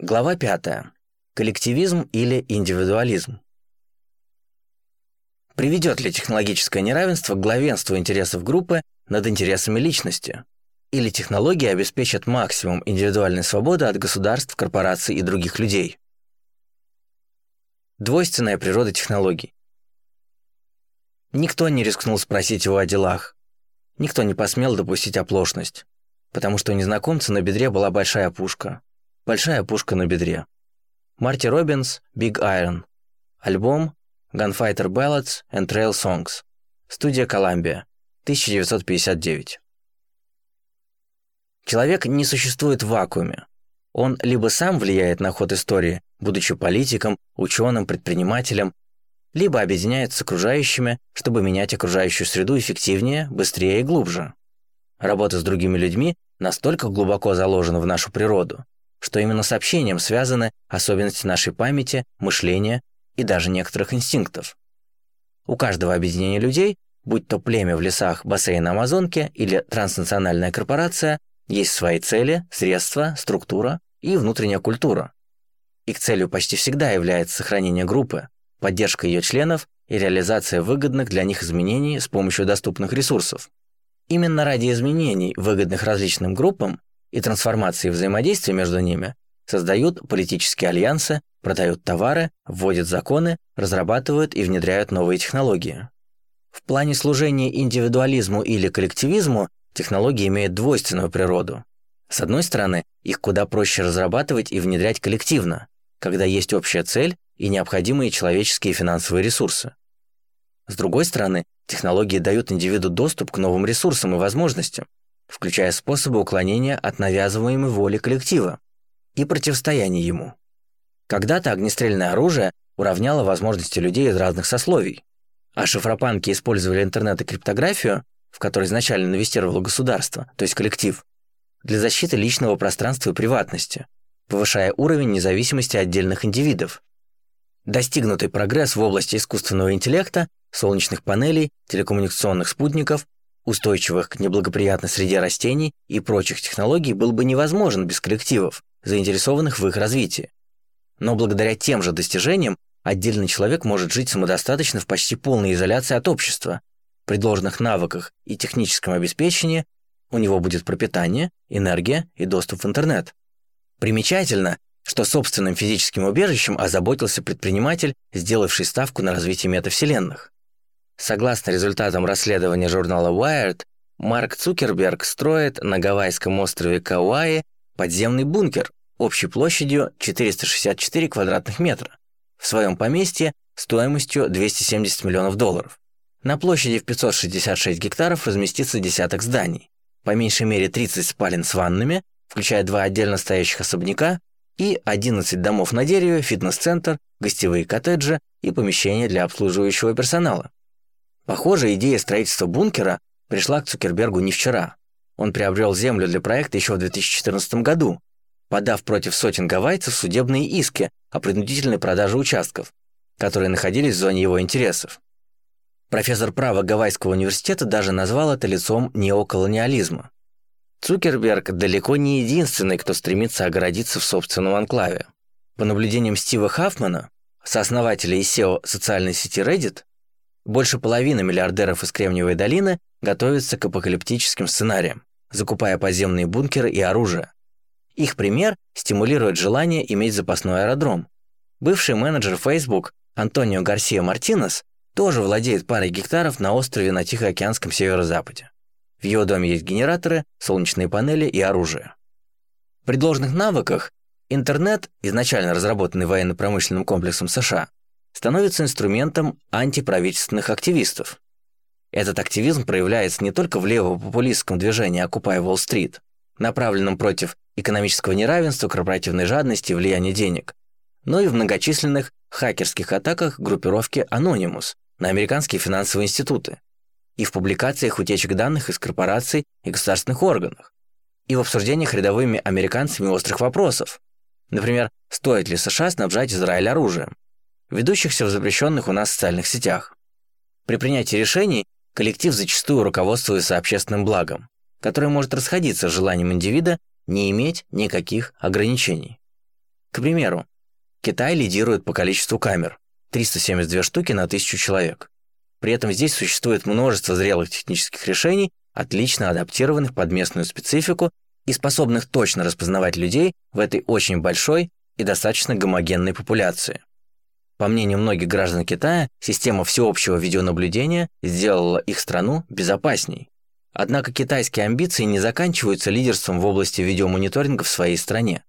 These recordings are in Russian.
Глава 5. Коллективизм или индивидуализм. Приведет ли технологическое неравенство к главенству интересов группы над интересами личности? Или технологии обеспечат максимум индивидуальной свободы от государств, корпораций и других людей? Двойственная природа технологий. Никто не рискнул спросить его о делах. Никто не посмел допустить оплошность, потому что у незнакомца на бедре была большая пушка – Большая пушка на бедре. Марти Робинс, Big Iron. Альбом Gunfighter Ballads and Trail Songs. Студия Columbia. 1959. Человек не существует в вакууме. Он либо сам влияет на ход истории, будучи политиком, ученым, предпринимателем, либо объединяется с окружающими, чтобы менять окружающую среду эффективнее, быстрее и глубже. Работа с другими людьми настолько глубоко заложена в нашу природу, что именно с общением связаны особенности нашей памяти, мышления и даже некоторых инстинктов. У каждого объединения людей, будь то племя в лесах бассейна Амазонки или транснациональная корпорация, есть свои цели, средства, структура и внутренняя культура. Их целью почти всегда является сохранение группы, поддержка ее членов и реализация выгодных для них изменений с помощью доступных ресурсов. Именно ради изменений, выгодных различным группам, и трансформации взаимодействия между ними создают политические альянсы, продают товары, вводят законы, разрабатывают и внедряют новые технологии. В плане служения индивидуализму или коллективизму технологии имеют двойственную природу. С одной стороны, их куда проще разрабатывать и внедрять коллективно, когда есть общая цель и необходимые человеческие и финансовые ресурсы. С другой стороны, технологии дают индивиду доступ к новым ресурсам и возможностям, включая способы уклонения от навязываемой воли коллектива и противостояния ему. Когда-то огнестрельное оружие уравняло возможности людей из разных сословий, а шифропанки использовали интернет и криптографию, в которой изначально инвестировало государство, то есть коллектив, для защиты личного пространства и приватности, повышая уровень независимости отдельных индивидов. Достигнутый прогресс в области искусственного интеллекта, солнечных панелей, телекоммуникационных спутников устойчивых к неблагоприятной среде растений и прочих технологий был бы невозможен без коллективов, заинтересованных в их развитии. Но благодаря тем же достижениям отдельный человек может жить самодостаточно в почти полной изоляции от общества. При должных навыках и техническом обеспечении у него будет пропитание, энергия и доступ в интернет. Примечательно, что собственным физическим убежищем озаботился предприниматель, сделавший ставку на развитие метавселенных. Согласно результатам расследования журнала Wired, Марк Цукерберг строит на гавайском острове Кауаи подземный бункер общей площадью 464 квадратных метра в своем поместье стоимостью 270 миллионов долларов. На площади в 566 гектаров разместится десяток зданий, по меньшей мере 30 спален с ваннами, включая два отдельно стоящих особняка и 11 домов на дереве, фитнес-центр, гостевые коттеджи и помещения для обслуживающего персонала. Похоже, идея строительства бункера пришла к Цукербергу не вчера. Он приобрел землю для проекта еще в 2014 году, подав против сотен гавайцев судебные иски о принудительной продаже участков, которые находились в зоне его интересов. Профессор права Гавайского университета даже назвал это лицом неоколониализма. Цукерберг далеко не единственный, кто стремится огородиться в собственном анклаве. По наблюдениям Стива Хаффмана, сооснователя и SEO социальной сети Reddit, больше половины миллиардеров из Кремниевой долины готовятся к апокалиптическим сценариям, закупая подземные бункеры и оружие. Их пример стимулирует желание иметь запасной аэродром. Бывший менеджер Facebook Антонио Гарсия Мартинес тоже владеет парой гектаров на острове на Тихоокеанском северо-западе. В его доме есть генераторы, солнечные панели и оружие. При должных навыках интернет, изначально разработанный военно-промышленным комплексом США, становится инструментом антиправительственных активистов. Этот активизм проявляется не только в левопопулистском движении «Окупай Уолл-стрит», направленном против экономического неравенства, корпоративной жадности и влияния денег, но и в многочисленных хакерских атаках группировки Anonymous на американские финансовые институты, и в публикациях утечек данных из корпораций и государственных органов, и в обсуждениях рядовыми американцами острых вопросов. Например, стоит ли США снабжать Израиль оружием? Ведущихся в запрещенных у нас социальных сетях. При принятии решений коллектив зачастую руководствуется общественным благом, которое может расходиться с желанием индивида не иметь никаких ограничений. К примеру, Китай лидирует по количеству камер – 372 штуки на 1000 человек. При этом здесь существует множество зрелых технических решений, отлично адаптированных под местную специфику и способных точно распознавать людей в этой очень большой и достаточно гомогенной популяции. По мнению многих граждан Китая, система всеобщего видеонаблюдения сделала их страну безопасней. Однако китайские амбиции не заканчиваются лидерством в области видеомониторинга в своей стране.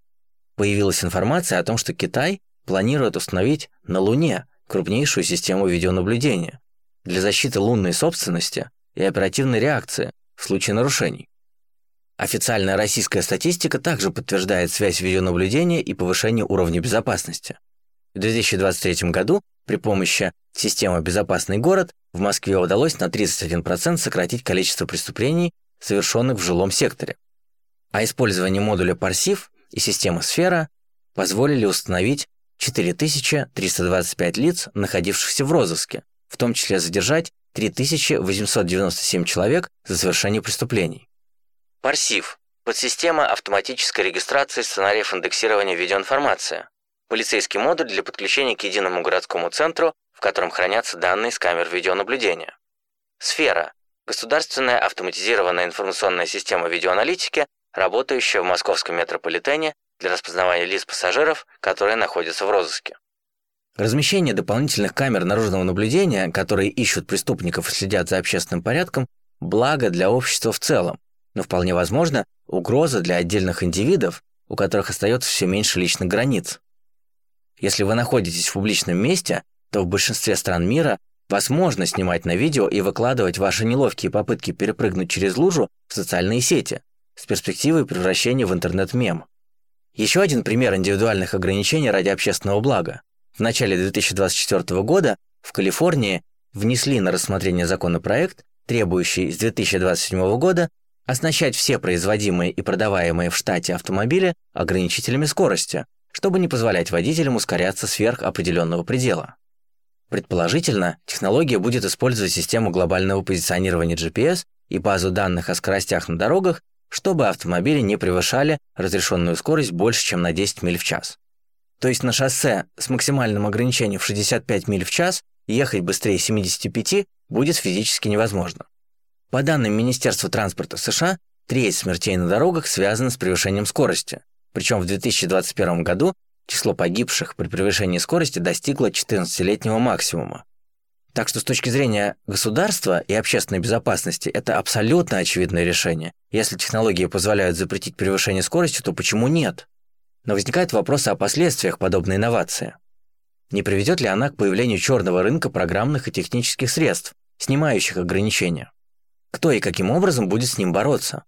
Появилась информация о том, что Китай планирует установить на Луне крупнейшую систему видеонаблюдения для защиты лунной собственности и оперативной реакции в случае нарушений. Официальная российская статистика также подтверждает связь видеонаблюдения и повышения уровня безопасности. В 2023 году при помощи системы «Безопасный город» в Москве удалось на 31% сократить количество преступлений, совершенных в жилом секторе. А использование модуля Парсив и системы «Сфера» позволили установить 4325 лиц, находившихся в розыске, в том числе задержать 3897 человек за совершение преступлений. Парсив – подсистема автоматической регистрации сценариев индексирования видеоинформации. Полицейский модуль для подключения к единому городскому центру, в котором хранятся данные с камер видеонаблюдения. Сфера – государственная автоматизированная информационная система видеоаналитики, работающая в московском метрополитене для распознавания лиц пассажиров, которые находятся в розыске. Размещение дополнительных камер наружного наблюдения, которые ищут преступников и следят за общественным порядком, благо для общества в целом, но вполне возможно угроза для отдельных индивидов, у которых остается все меньше личных границ. Если вы находитесь в публичном месте, то в большинстве стран мира возможно снимать на видео и выкладывать ваши неловкие попытки перепрыгнуть через лужу в социальные сети с перспективой превращения в интернет-мем. Еще один пример индивидуальных ограничений ради общественного блага. В начале 2024 года в Калифорнии внесли на рассмотрение законопроект, требующий с 2027 года оснащать все производимые и продаваемые в штате автомобили ограничителями скорости, чтобы не позволять водителям ускоряться сверх определенного предела. Предположительно, технология будет использовать систему глобального позиционирования GPS и базу данных о скоростях на дорогах, чтобы автомобили не превышали разрешенную скорость больше, чем на 10 миль в час. То есть на шоссе с максимальным ограничением в 65 миль в час ехать быстрее 75 будет физически невозможно. По данным Министерства транспорта США, треть смертей на дорогах связана с превышением скорости. Причем в 2021 году число погибших при превышении скорости достигло 14-летнего максимума. Так что с точки зрения государства и общественной безопасности это абсолютно очевидное решение. Если технологии позволяют запретить превышение скорости, то почему нет? Но возникает вопрос о последствиях подобной инновации. Не приведет ли она к появлению черного рынка программных и технических средств, снимающих ограничения? Кто и каким образом будет с ним бороться?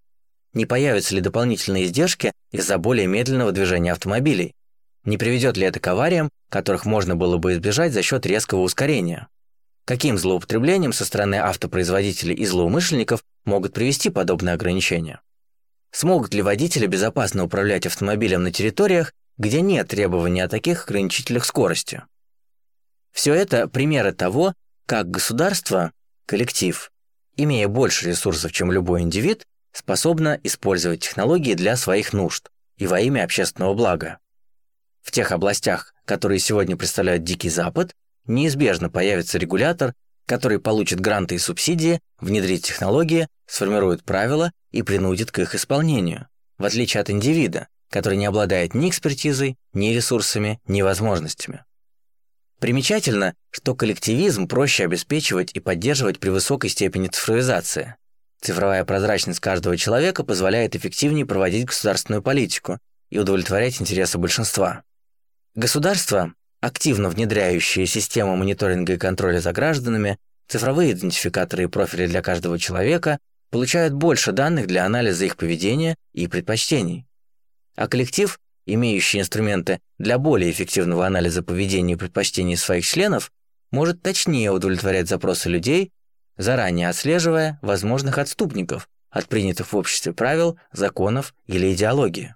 Не появятся ли дополнительные издержки из-за более медленного движения автомобилей? Не приведет ли это к авариям, которых можно было бы избежать за счет резкого ускорения? Каким злоупотреблением со стороны автопроизводителей и злоумышленников могут привести подобные ограничения? Смогут ли водители безопасно управлять автомобилем на территориях, где нет требований о таких ограничителях скорости? Все это примеры того, как государство, коллектив имея больше ресурсов, чем любой индивид, способна использовать технологии для своих нужд и во имя общественного блага. В тех областях, которые сегодня представляют Дикий Запад, неизбежно появится регулятор, который получит гранты и субсидии, внедрит технологии, сформирует правила и принудит к их исполнению, в отличие от индивида, который не обладает ни экспертизой, ни ресурсами, ни возможностями. Примечательно, что коллективизм проще обеспечивать и поддерживать при высокой степени цифровизации. Цифровая прозрачность каждого человека позволяет эффективнее проводить государственную политику и удовлетворять интересы большинства. Государства, активно внедряющие систему мониторинга и контроля за гражданами, цифровые идентификаторы и профили для каждого человека, получают больше данных для анализа их поведения и предпочтений. А коллектив имеющий инструменты для более эффективного анализа поведения и предпочтений своих членов, может точнее удовлетворять запросы людей, заранее отслеживая возможных отступников от принятых в обществе правил, законов или идеологии.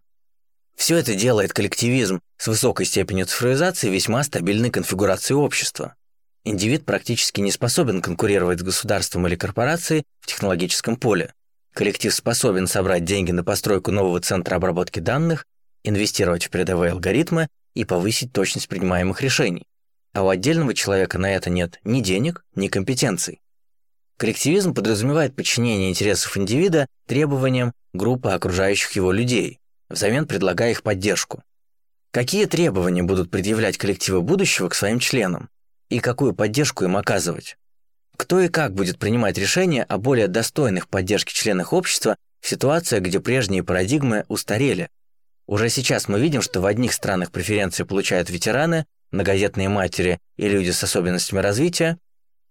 Все это делает коллективизм с высокой степенью цифровизации весьма стабильной конфигурацией общества. Индивид практически не способен конкурировать с государством или корпорацией в технологическом поле. Коллектив способен собрать деньги на постройку нового центра обработки данных инвестировать в передовые алгоритмы, и повысить точность принимаемых решений. А у отдельного человека на это нет ни денег, ни компетенций. Коллективизм подразумевает подчинение интересов индивида требованиям группы окружающих его людей, взамен предлагая их поддержку. Какие требования будут предъявлять коллективы будущего к своим членам? И какую поддержку им оказывать? Кто и как будет принимать решения о более достойных поддержки членах общества в ситуациях, где прежние парадигмы устарели? Уже сейчас мы видим, что в одних странах преференции получают ветераны, многодетные матери и люди с особенностями развития,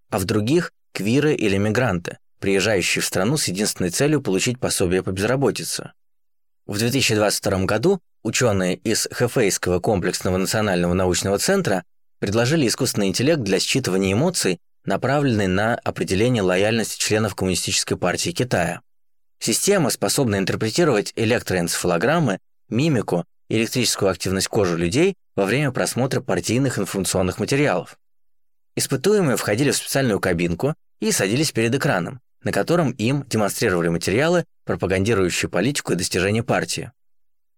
а в других – квиры или мигранты, приезжающие в страну с единственной целью получить пособие по безработице. В 2022 году ученые из Хэфейского комплексного национального научного центра предложили искусственный интеллект для считывания эмоций направленный на определение лояльности членов Коммунистической партии Китая. Система способна интерпретировать электроэнцефалограммы, мимику электрическую активность кожи людей во время просмотра партийных информационных материалов. Испытуемые входили в специальную кабинку и садились перед экраном, на котором им демонстрировали материалы, пропагандирующие политику и достижения партии.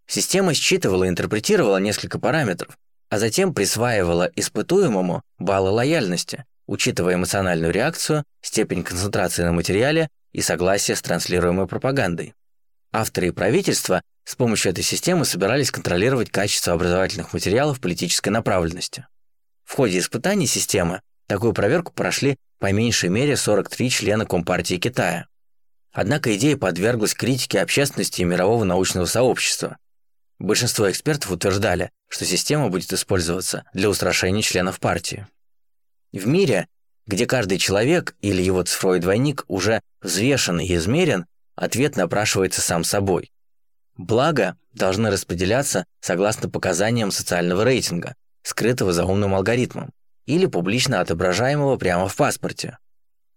Система считывала и интерпретировала несколько параметров, а затем присваивала испытуемому баллы лояльности, учитывая эмоциональную реакцию, степень концентрации на материале и согласие с транслируемой пропагандой. Авторы и правительство с помощью этой системы собирались контролировать качество образовательных материалов политической направленности. В ходе испытаний системы такую проверку прошли по меньшей мере 43 члена Компартии Китая. Однако идея подверглась критике общественности и мирового научного сообщества. Большинство экспертов утверждали, что система будет использоваться для устрашения членов партии. В мире, где каждый человек или его цифровой двойник уже взвешен и измерен, ответ напрашивается сам собой. Благо должны распределяться согласно показаниям социального рейтинга, скрытого за умным алгоритмом, или публично отображаемого прямо в паспорте.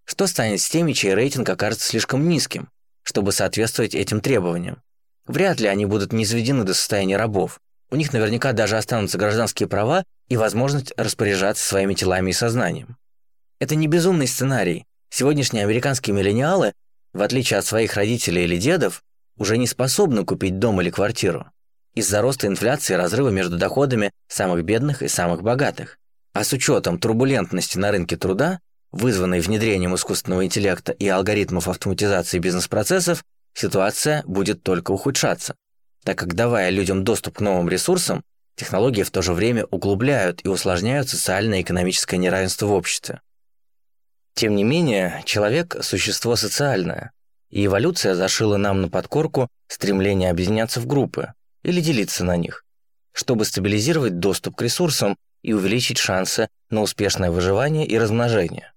Что станет с теми, чей рейтинг окажется слишком низким, чтобы соответствовать этим требованиям? Вряд ли они будут низведены до состояния рабов, у них наверняка даже останутся гражданские права и возможность распоряжаться своими телами и сознанием. Это не безумный сценарий. Сегодняшние американские миллениалы, в отличие от своих родителей или дедов, уже не способны купить дом или квартиру из-за роста инфляции и разрыва между доходами самых бедных и самых богатых. А с учетом турбулентности на рынке труда, вызванной внедрением искусственного интеллекта и алгоритмов автоматизации бизнес-процессов, ситуация будет только ухудшаться так как давая людям доступ к новым ресурсам, технологии в то же время углубляют и усложняют социальное экономическое неравенство в обществе. Тем не менее, человек – существо социальное, и эволюция зашила нам на подкорку стремление объединяться в группы или делиться на них, чтобы стабилизировать доступ к ресурсам и увеличить шансы на успешное выживание и размножение.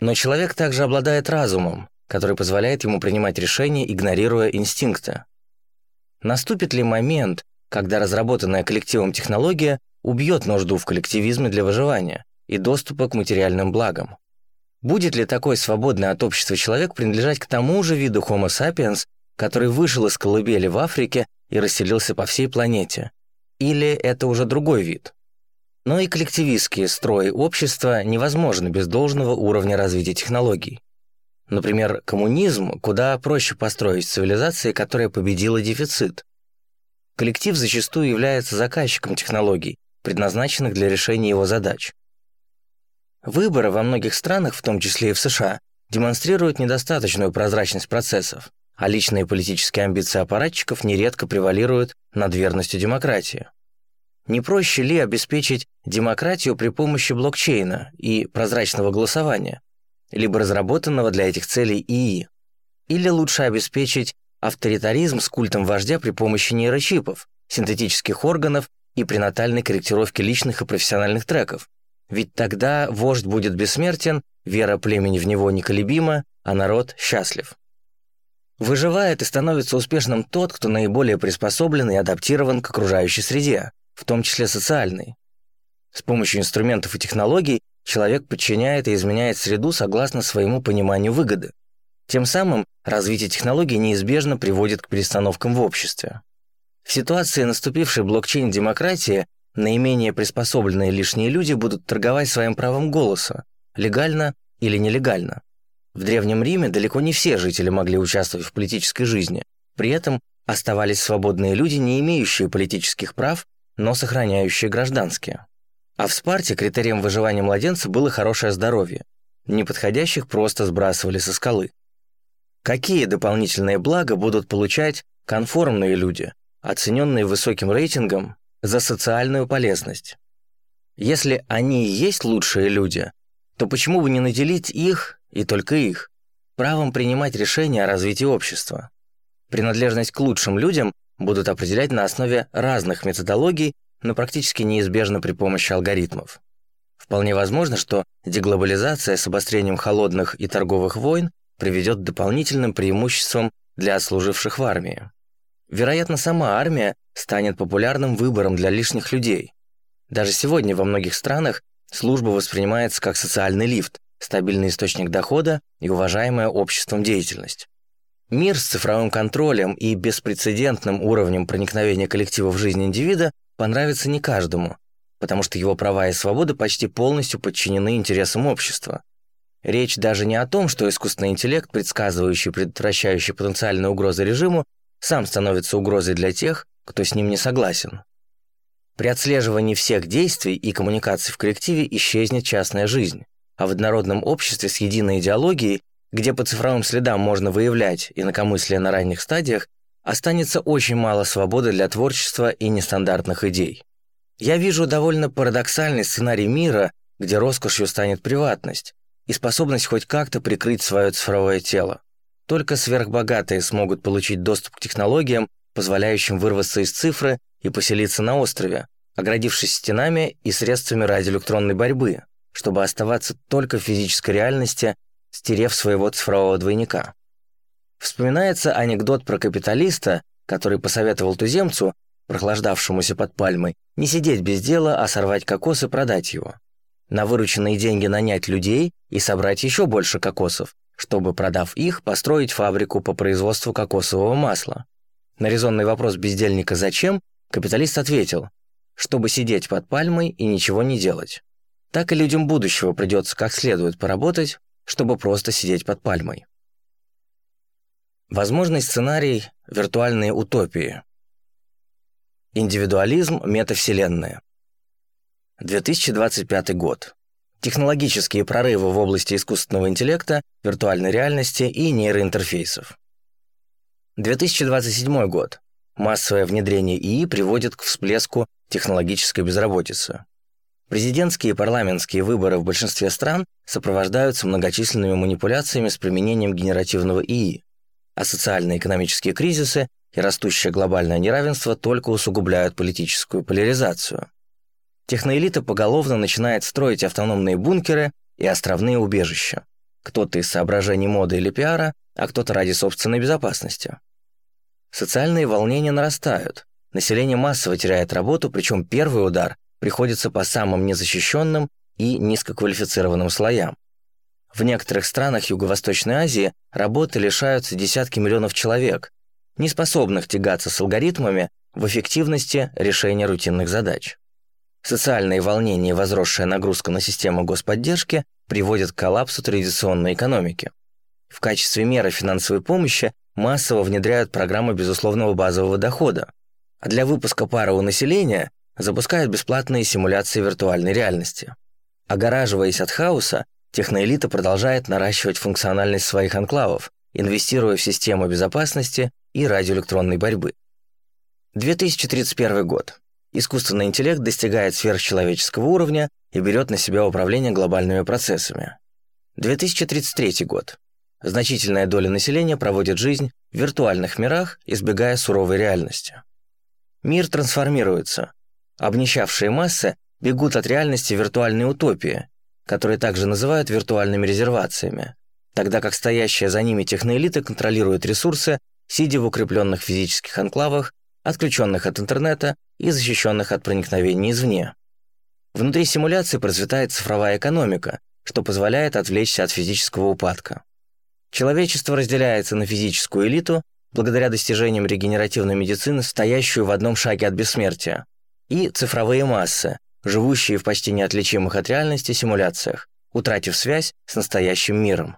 Но человек также обладает разумом, который позволяет ему принимать решения, игнорируя инстинкты. Наступит ли момент, когда разработанная коллективом технология убьет нужду в коллективизме для выживания и доступа к материальным благам? Будет ли такой свободный от общества человек принадлежать к тому же виду Homo sapiens, который вышел из колыбели в Африке и расселился по всей планете? Или это уже другой вид? Но и коллективистские строи общества невозможны без должного уровня развития технологий. Например, коммунизм куда проще построить цивилизации, которая победила дефицит. Коллектив зачастую является заказчиком технологий, предназначенных для решения его задач. Выборы во многих странах, в том числе и в США, демонстрируют недостаточную прозрачность процессов, а личные политические амбиции аппаратчиков нередко превалируют над верностью демократии. Не проще ли обеспечить демократию при помощи блокчейна и прозрачного голосования, либо разработанного для этих целей ИИ. Или лучше обеспечить авторитаризм с культом вождя при помощи нейрочипов, синтетических органов и пренатальной корректировки личных и профессиональных треков. Ведь тогда вождь будет бессмертен, вера племени в него неколебима, а народ счастлив. Выживает и становится успешным тот, кто наиболее приспособлен и адаптирован к окружающей среде, в том числе социальной. С помощью инструментов и технологий человек подчиняет и изменяет среду согласно своему пониманию выгоды. Тем самым развитие технологий неизбежно приводит к перестановкам в обществе. В ситуации наступившей блокчейн-демократии наименее приспособленные лишние люди будут торговать своим правом голоса, легально или нелегально. В Древнем Риме далеко не все жители могли участвовать в политической жизни, при этом оставались свободные люди, не имеющие политических прав но сохраняющие гражданские. А в Спарте критерием выживания младенца было хорошее здоровье. Неподходящих просто сбрасывали со скалы. Какие дополнительные блага будут получать конформные люди, оцененные высоким рейтингом за социальную полезность? Если они и есть лучшие люди, то почему бы не наделить их, и только их, правом принимать решения о развитии общества? Принадлежность к лучшим людям будут определять на основе разных методологий, но практически неизбежно при помощи алгоритмов. Вполне возможно, что деглобализация с обострением холодных и торговых войн приведет к дополнительным преимуществам для служивших в армии. Вероятно, сама армия станет популярным выбором для лишних людей. Даже сегодня во многих странах служба воспринимается как социальный лифт, стабильный источник дохода и уважаемая обществом деятельность. Мир с цифровым контролем и беспрецедентным уровнем проникновения коллектива в жизнь индивида понравится не каждому, потому что его права и свободы почти полностью подчинены интересам общества. Речь даже не о том, что искусственный интеллект, предсказывающий и предотвращающий потенциальные угрозы режиму, сам становится угрозой для тех, кто с ним не согласен. При отслеживании всех действий и коммуникаций в коллективе исчезнет частная жизнь, а в однородном обществе с единой идеологией, где по цифровым следам можно выявлять инакомыслие на ранних стадиях, останется очень мало свободы для творчества и нестандартных идей. Я вижу довольно парадоксальный сценарий мира, где роскошью станет приватность и способность хоть как-то прикрыть свое цифровое тело. Только сверхбогатые смогут получить доступ к технологиям, позволяющим вырваться из цифры и поселиться на острове, оградившись стенами и средствами радиоэлектронной борьбы, чтобы оставаться только в физической реальности, стерев своего цифрового двойника. Вспоминается анекдот про капиталиста, который посоветовал туземцу, прохлаждавшемуся под пальмой, не сидеть без дела, а сорвать кокос и продать его. На вырученные деньги нанять людей и собрать еще больше кокосов, чтобы, продав их, построить фабрику по производству кокосового масла. На резонный вопрос бездельника «Зачем?» капиталист ответил, чтобы сидеть под пальмой и ничего не делать. Так и людям будущего придется как следует поработать, чтобы просто сидеть под пальмой. Возможный сценарий – виртуальные утопии. Индивидуализм метавселенная. 2025 год. Технологические прорывы в области искусственного интеллекта, виртуальной реальности и нейроинтерфейсов. 2027 год. Массовое внедрение ИИ приводит к всплеску технологической безработицы. Президентские и парламентские выборы в большинстве стран сопровождаются многочисленными манипуляциями с применением генеративного ИИ а социально-экономические кризисы и растущее глобальное неравенство только усугубляют политическую поляризацию. Техноэлита поголовно начинает строить автономные бункеры и островные убежища. Кто-то из соображений моды или пиара, а кто-то ради собственной безопасности. Социальные волнения нарастают. Население массово теряет работу, причем первый удар приходится по самым незащищенным и низкоквалифицированным слоям. В некоторых странах Юго-Восточной Азии работы лишаются десятки миллионов человек, не способных тягаться с алгоритмами в эффективности решения рутинных задач. Социальные волнения и возросшая нагрузка на систему господдержки приводят к коллапсу традиционной экономики. В качестве меры финансовой помощи массово внедряют программы безусловного базового дохода, а для выпуска пары у населения запускают бесплатные симуляции виртуальной реальности. Огораживаясь от хаоса, Техноэлита продолжает наращивать функциональность своих анклавов, инвестируя в систему безопасности и радиоэлектронной борьбы. 2031 год. Искусственный интеллект достигает сверхчеловеческого уровня и берет на себя управление глобальными процессами. 2033 год. Значительная доля населения проводит жизнь в виртуальных мирах, избегая суровой реальности. Мир трансформируется. Обнищавшие массы бегут от реальности виртуальной утопии, которые также называют виртуальными резервациями, тогда как стоящая за ними техноэлита контролирует ресурсы, сидя в укрепленных физических анклавах, отключенных от интернета и защищенных от проникновений извне. Внутри симуляции процветает цифровая экономика, что позволяет отвлечься от физического упадка. Человечество разделяется на физическую элиту, благодаря достижениям регенеративной медицины, стоящую в одном шаге от бессмертия, и цифровые массы, живущие в почти неотличимых от реальности симуляциях, утратив связь с настоящим миром.